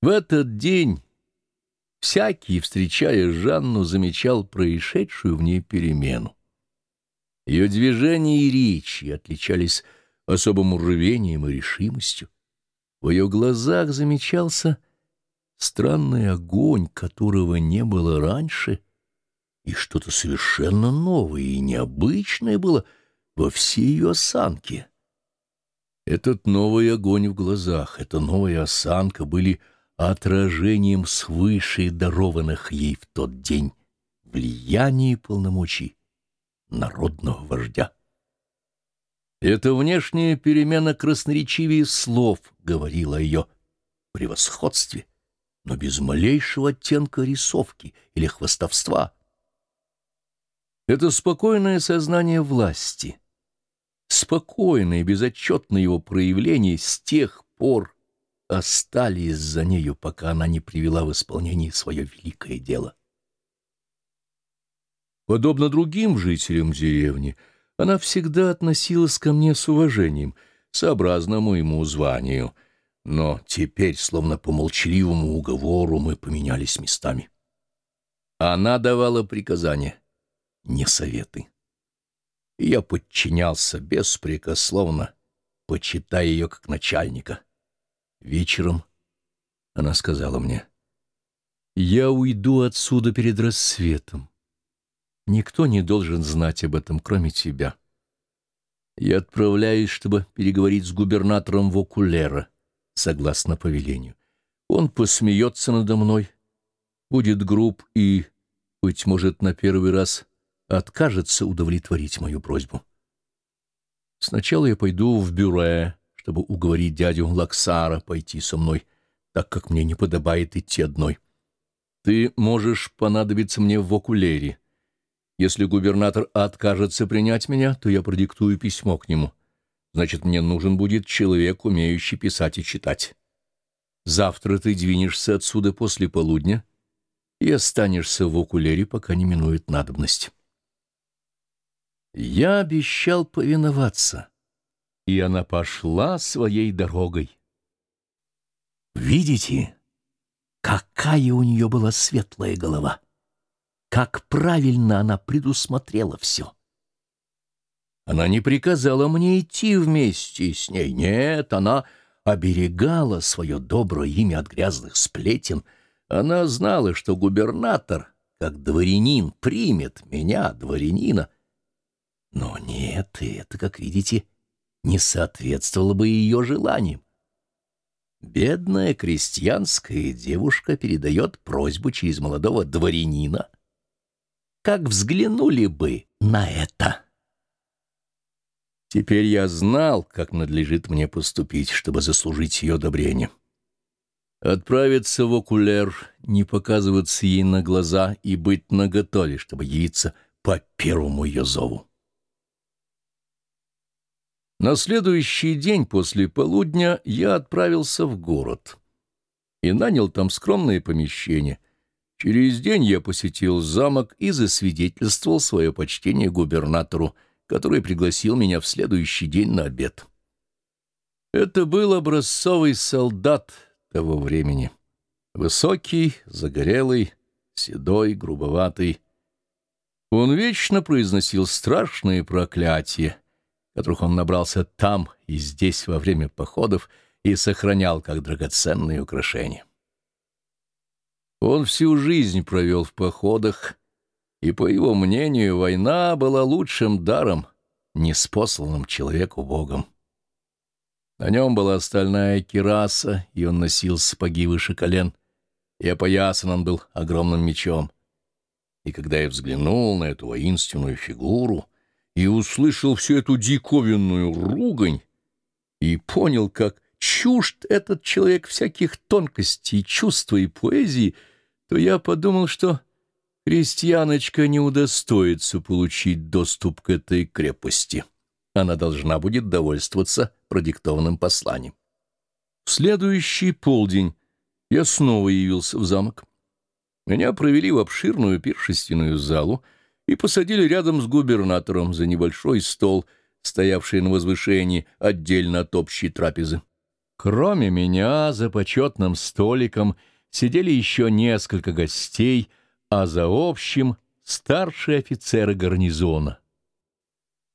В этот день всякий, встречая Жанну, замечал происшедшую в ней перемену. Ее движения и речи отличались особым рвением и решимостью. В ее глазах замечался странный огонь, которого не было раньше, и что-то совершенно новое и необычное было во всей ее осанке. Этот новый огонь в глазах, эта новая осанка были отражением свыше дарованных ей в тот день влияния и полномочий народного вождя. Эта внешняя перемена красноречивее слов говорила о ее превосходстве, но без малейшего оттенка рисовки или хвостовства. Это спокойное сознание власти, спокойное безотчетное его проявление с тех пор остались за нею, пока она не привела в исполнение свое великое дело. Подобно другим жителям деревни, она всегда относилась ко мне с уважением, сообразно моему званию, но теперь, словно по молчаливому уговору, мы поменялись местами. Она давала приказания, не советы. Я подчинялся беспрекословно, почитая ее как начальника. Вечером она сказала мне, «Я уйду отсюда перед рассветом. Никто не должен знать об этом, кроме тебя. Я отправляюсь, чтобы переговорить с губернатором Вокулера, согласно повелению. Он посмеется надо мной, будет груб и, быть может, на первый раз откажется удовлетворить мою просьбу. Сначала я пойду в бюро, чтобы уговорить дядю Лаксара пойти со мной, так как мне не подобает идти одной. Ты можешь понадобиться мне в Окулере, если губернатор откажется принять меня, то я продиктую письмо к нему. Значит, мне нужен будет человек, умеющий писать и читать. Завтра ты двинешься отсюда после полудня и останешься в окулере, пока не минует надобность. Я обещал повиноваться, и она пошла своей дорогой. Видите, какая у нее была светлая голова! как правильно она предусмотрела все. Она не приказала мне идти вместе с ней. Нет, она оберегала свое доброе имя от грязных сплетен. Она знала, что губернатор, как дворянин, примет меня, дворянина. Но нет, это, как видите, не соответствовало бы ее желаниям. Бедная крестьянская девушка передает просьбу через молодого дворянина — как взглянули бы на это. Теперь я знал, как надлежит мне поступить, чтобы заслужить ее одобрение. Отправиться в окулер, не показываться ей на глаза и быть наготове, чтобы явиться по первому ее зову. На следующий день после полудня я отправился в город и нанял там скромное помещение — Через день я посетил замок и засвидетельствовал свое почтение губернатору, который пригласил меня в следующий день на обед. Это был образцовый солдат того времени. Высокий, загорелый, седой, грубоватый. Он вечно произносил страшные проклятия, которых он набрался там и здесь во время походов и сохранял как драгоценные украшения. Он всю жизнь провел в походах, и, по его мнению, война была лучшим даром, неспосланным человеку Богом. На нем была стальная кираса, и он носил сапоги выше колен, и опоясан он был огромным мечом. И когда я взглянул на эту воинственную фигуру и услышал всю эту диковинную ругань, и понял, как чужд этот человек всяких тонкостей, чувства и поэзии, то я подумал, что крестьяночка не удостоится получить доступ к этой крепости. Она должна будет довольствоваться продиктованным посланием. В следующий полдень я снова явился в замок. Меня провели в обширную пиршественную залу и посадили рядом с губернатором за небольшой стол, стоявший на возвышении отдельно от общей трапезы. Кроме меня, за почетным столиком сидели еще несколько гостей, а за общим — старшие офицеры гарнизона.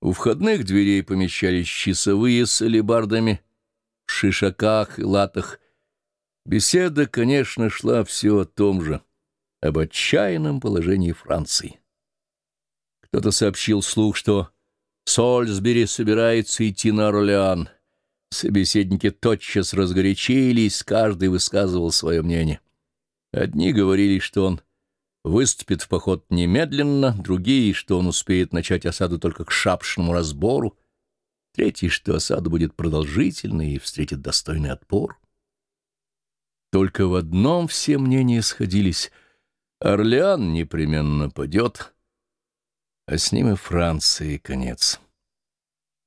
У входных дверей помещались часовые с алебардами, в шишаках и латах. Беседа, конечно, шла все о том же, об отчаянном положении Франции. Кто-то сообщил слух, что Сольсбери собирается идти на Орлеан — Собеседники тотчас разгорячились, каждый высказывал свое мнение. Одни говорили, что он выступит в поход немедленно, другие, что он успеет начать осаду только к шапшному разбору, третий, что осада будет продолжительной и встретит достойный отпор. Только в одном все мнения сходились — Орлеан непременно падет, а с ним и Франции конец.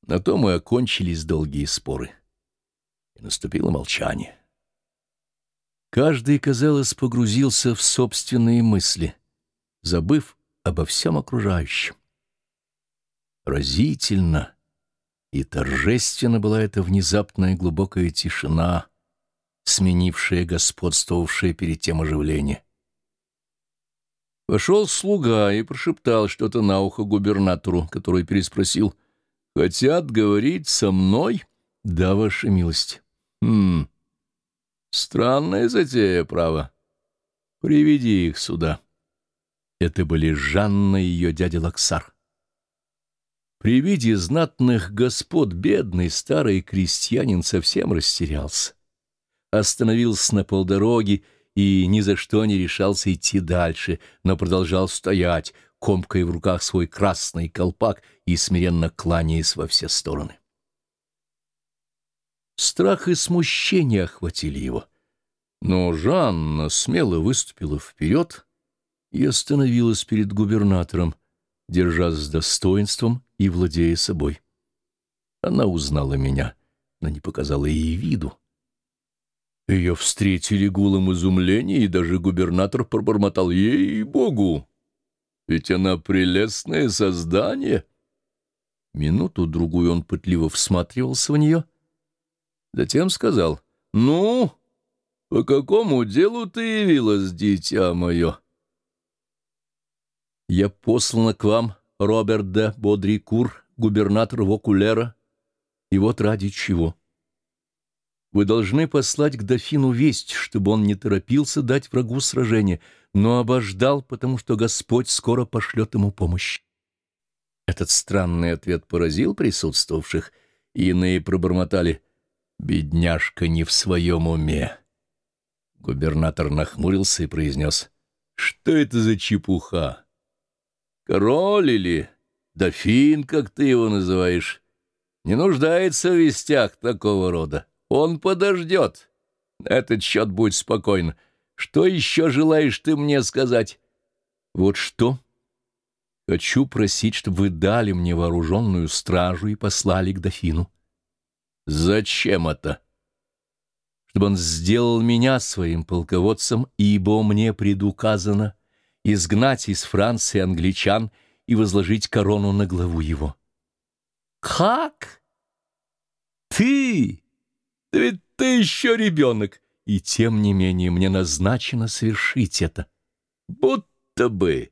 На том и окончились долгие споры. И наступило молчание. Каждый, казалось, погрузился в собственные мысли, забыв обо всем окружающем. Разительно и торжественно была эта внезапная глубокая тишина, сменившая господствовавшее перед тем оживление. Вошел слуга и прошептал что-то на ухо губернатору, который переспросил — Хотят говорить со мной? Да, ваша милость. Хм, странная затея, право. Приведи их сюда. Это были Жанна и ее дядя Лаксар. При виде знатных господ бедный старый крестьянин совсем растерялся. Остановился на полдороги и ни за что не решался идти дальше, но продолжал стоять, комкая в руках свой красный колпак и смиренно кланяясь во все стороны. Страх и смущение охватили его. Но Жанна смело выступила вперед и остановилась перед губернатором, держась с достоинством и владея собой. Она узнала меня, но не показала ей виду. Ее встретили гулом изумления, и даже губернатор пробормотал ей-богу. Ведь она прелестное создание. Минуту-другую он пытливо всматривался в нее. Затем сказал, «Ну, по какому делу ты явилась, дитя мое?» «Я послана к вам, Роберт де Бодрикур, губернатор Вокулера, и вот ради чего». Вы должны послать к дофину весть, чтобы он не торопился дать врагу сражение, но обождал, потому что Господь скоро пошлет ему помощь. Этот странный ответ поразил присутствовавших, и иные пробормотали «Бедняжка не в своем уме». Губернатор нахмурился и произнес «Что это за чепуха? Король или дофин, как ты его называешь, не нуждается в вестях такого рода. Он подождет. Этот счет будь спокоен. Что еще желаешь ты мне сказать? Вот что? Хочу просить, чтобы вы дали мне вооруженную стражу и послали к дофину. Зачем это? Чтобы он сделал меня своим полководцем, ибо мне предуказано изгнать из Франции англичан и возложить корону на главу его. Как? Ты? Да ведь ты еще ребенок, и тем не менее мне назначено совершить это. Будто бы.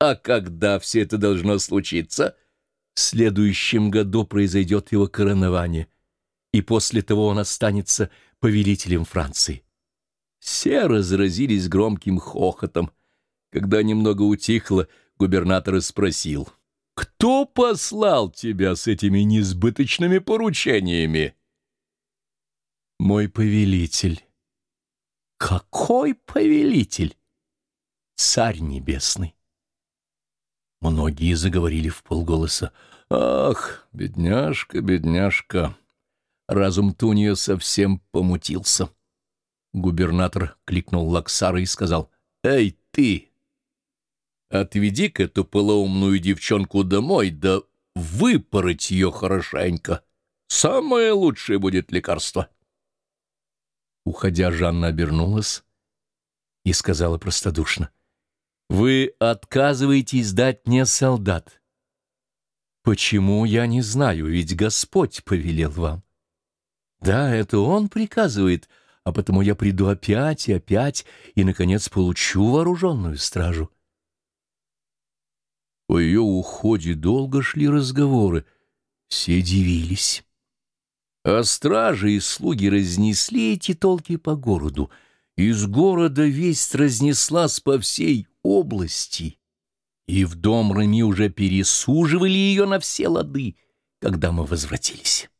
А когда все это должно случиться? В следующем году произойдет его коронование, и после того он останется повелителем Франции. Все разразились громким хохотом. Когда немного утихло, губернатор спросил, «Кто послал тебя с этими несбыточными поручениями?» Мой повелитель. Какой повелитель? Царь небесный. Многие заговорили в полголоса. Ах, бедняжка, бедняжка. Разум-то у нее совсем помутился. Губернатор кликнул Лаксара и сказал, «Эй, ты! Отведи-ка эту полоумную девчонку домой, да выпороть ее хорошенько. Самое лучшее будет лекарство». Уходя, Жанна обернулась и сказала простодушно. «Вы отказываетесь дать мне солдат. Почему, я не знаю, ведь Господь повелел вам. Да, это он приказывает, а потому я приду опять и опять, и, наконец, получу вооруженную стражу. По ее уходе долго шли разговоры. Все дивились. А стражи и слуги разнесли эти толки по городу. Из города весть разнеслась по всей области. И в дом Рами уже пересуживали ее на все лады, когда мы возвратились.